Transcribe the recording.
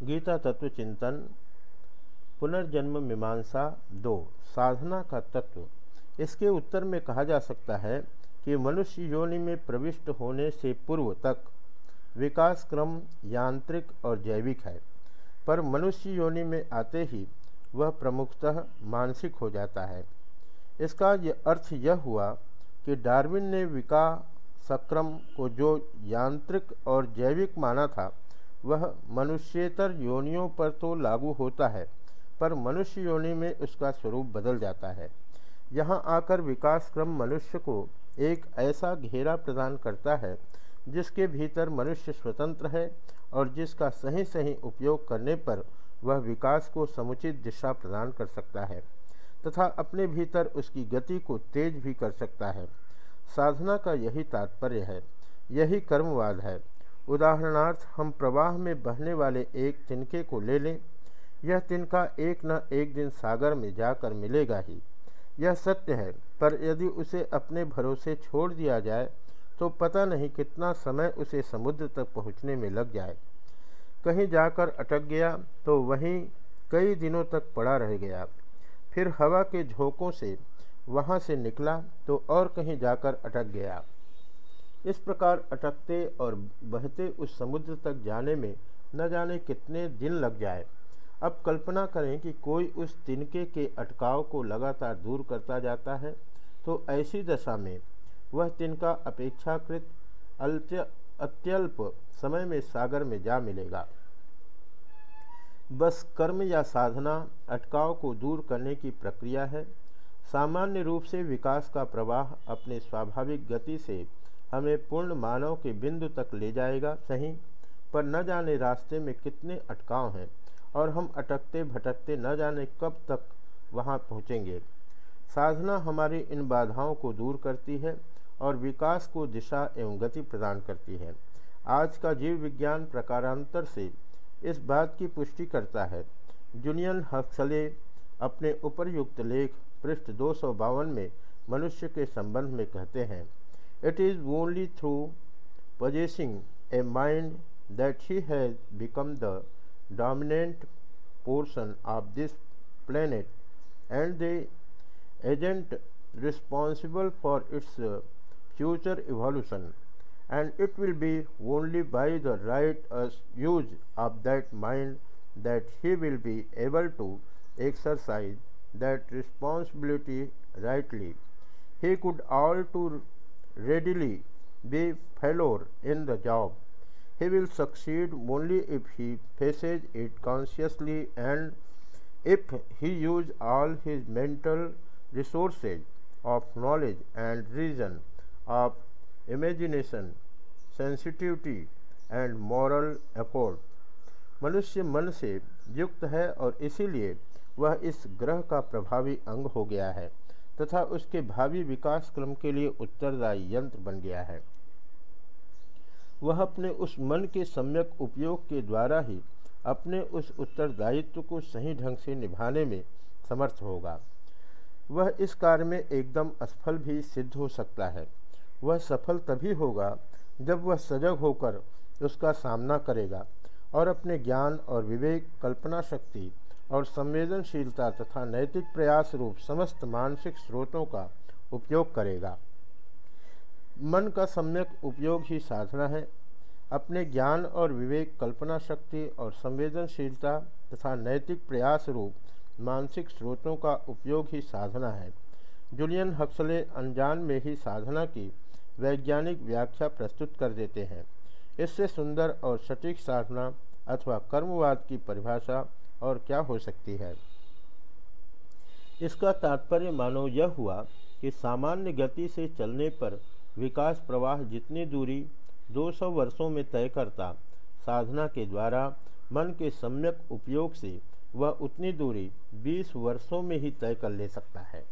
गीता तत्व चिंतन, पुनर्जन्म मीमांसा दो, साधना का तत्व। इसके उत्तर में कहा जा सकता है कि मनुष्य योनि में प्रविष्ट होने से पूर्व तक विकास क्रम यांत्रिक और जैविक है, पर मनुष्य योनि में आते ही वह प्रमुखतः मानसिक हो जाता है। इसका यह अर्थ यह हुआ कि डार्विन ने विकास क्रम को जो यांत्रिक और जैविक माना था वह मनुष्यतर योनियों पर तो लागू होता है, पर मनुष्य योनि में उसका स्वरूप बदल जाता है। यहाँ आकर विकास क्रम मनुष्य को एक ऐसा घेरा प्रदान करता है, जिसके भीतर मनुष्य स्वतंत्र है और जिसका सही सही उपयोग करने पर वह विकास को समुचित दिशा प्रदान कर सकता है, तथा अपने भीतर उसकी गति को तेज भी कर सकता है। साधना का यही तात्पर्य है, यही कर्मवाद है। उदाहरणार्थ, हम प्रवाह में बहने वाले एक तिनके को ले लें। यह तिनका एक न एक दिन सागर में जाकर मिलेगा ही। यह सत्य है, पर यदि उसे अपने भरोसे छोड़ दिया जाए तो पता नहीं कितना समय उसे समुद्र तक पहुँचने में लग जाए। कहीं जाकर अटक गया तो वहीं कई दिनों तक पड़ा रह गया। फिर हवा के झोंकों से वहाँ से निकला तो और कहीं जाकर अटक गया। इस प्रकार अटकते और बहते उस समुद्र तक जाने में न जाने कितने दिन लग जाए। अब कल्पना करें कि कोई उस तिनके के अटकाव को लगातार दूर करता जाता है तो ऐसी दशा में वह तिनका अपेक्षाकृत अल्त्य, अत्यल्प समय में सागर में जा मिलेगा। बस कर्म या साधना अटकाव को दूर करने की प्रक्रिया है। सामान्य रूप से विकास का प्रवाह अपने स्वाभाविक गति से हमें पूर्ण मानव के बिंदु तक ले जाएगा, सही? पर न जाने रास्ते में कितने अटकाव हैं, और हम अटकते भटकते न जाने कब तक वहाँ पहुँचेंगे। साधना हमारी इन बाधाओं को दूर करती है और विकास को दिशा एवं गति प्रदान करती है। आज का जीव विज्ञान प्रकारांतर से इस बात की पुष्टि करता है। जूनियन हक्सले अपने उपरयुक्त लेख पृष्ठ दो सौ बावन में मनुष्य के संबंध में कहते हैं It is only through possessing a mind that he has become the dominant portion of this planet and the agent responsible for its uh, future evolution and it will be only by the right use of that mind that he will be able to exercise that responsibility rightly. He could all to readily be failure in the job. He will succeed only if he faces it consciously and if he use all his mental resources of knowledge and reason, of imagination, sensitivity and moral effort. मनुष्य मन से युक्त है और इसीलिए वह इस ग्रह का प्रभावी अंग हो गया है तथा उसके भावी विकास क्रम के लिए उत्तरदायी यंत्र बन गया है। वह अपने उस मन के सम्यक उपयोग के द्वारा ही अपने उस उत्तरदायित्व को सही ढंग से निभाने में समर्थ होगा। वह इस कार्य में एकदम असफल भी सिद्ध हो सकता है। वह सफल तभी होगा जब वह सजग होकर उसका सामना करेगा और अपने ज्ञान और विवेक, कल्पना शक्ति और संवेदनशीलता तथा नैतिक प्रयास रूप समस्त मानसिक स्रोतों का उपयोग करेगा। मन का सम्यक उपयोग ही साधना है। अपने ज्ञान और विवेक, कल्पना शक्ति और संवेदनशीलता तथा नैतिक प्रयास रूप मानसिक स्रोतों का उपयोग ही साधना है। जूलियन हक्सले अनजान में ही साधना की वैज्ञानिक व्याख्या प्रस्तुत कर देते हैं। इससे सुंदर और सटीक साधना अथवा कर्मवाद की परिभाषा और क्या हो सकती है? इसका तात्पर्य मानो यह हुआ कि सामान्य गति से चलने पर विकास प्रवाह जितनी दूरी 200 वर्षों में तय करता साधना के द्वारा मन के सम्यक उपयोग से वह उतनी दूरी 20 वर्षों में ही तय कर ले सकता है।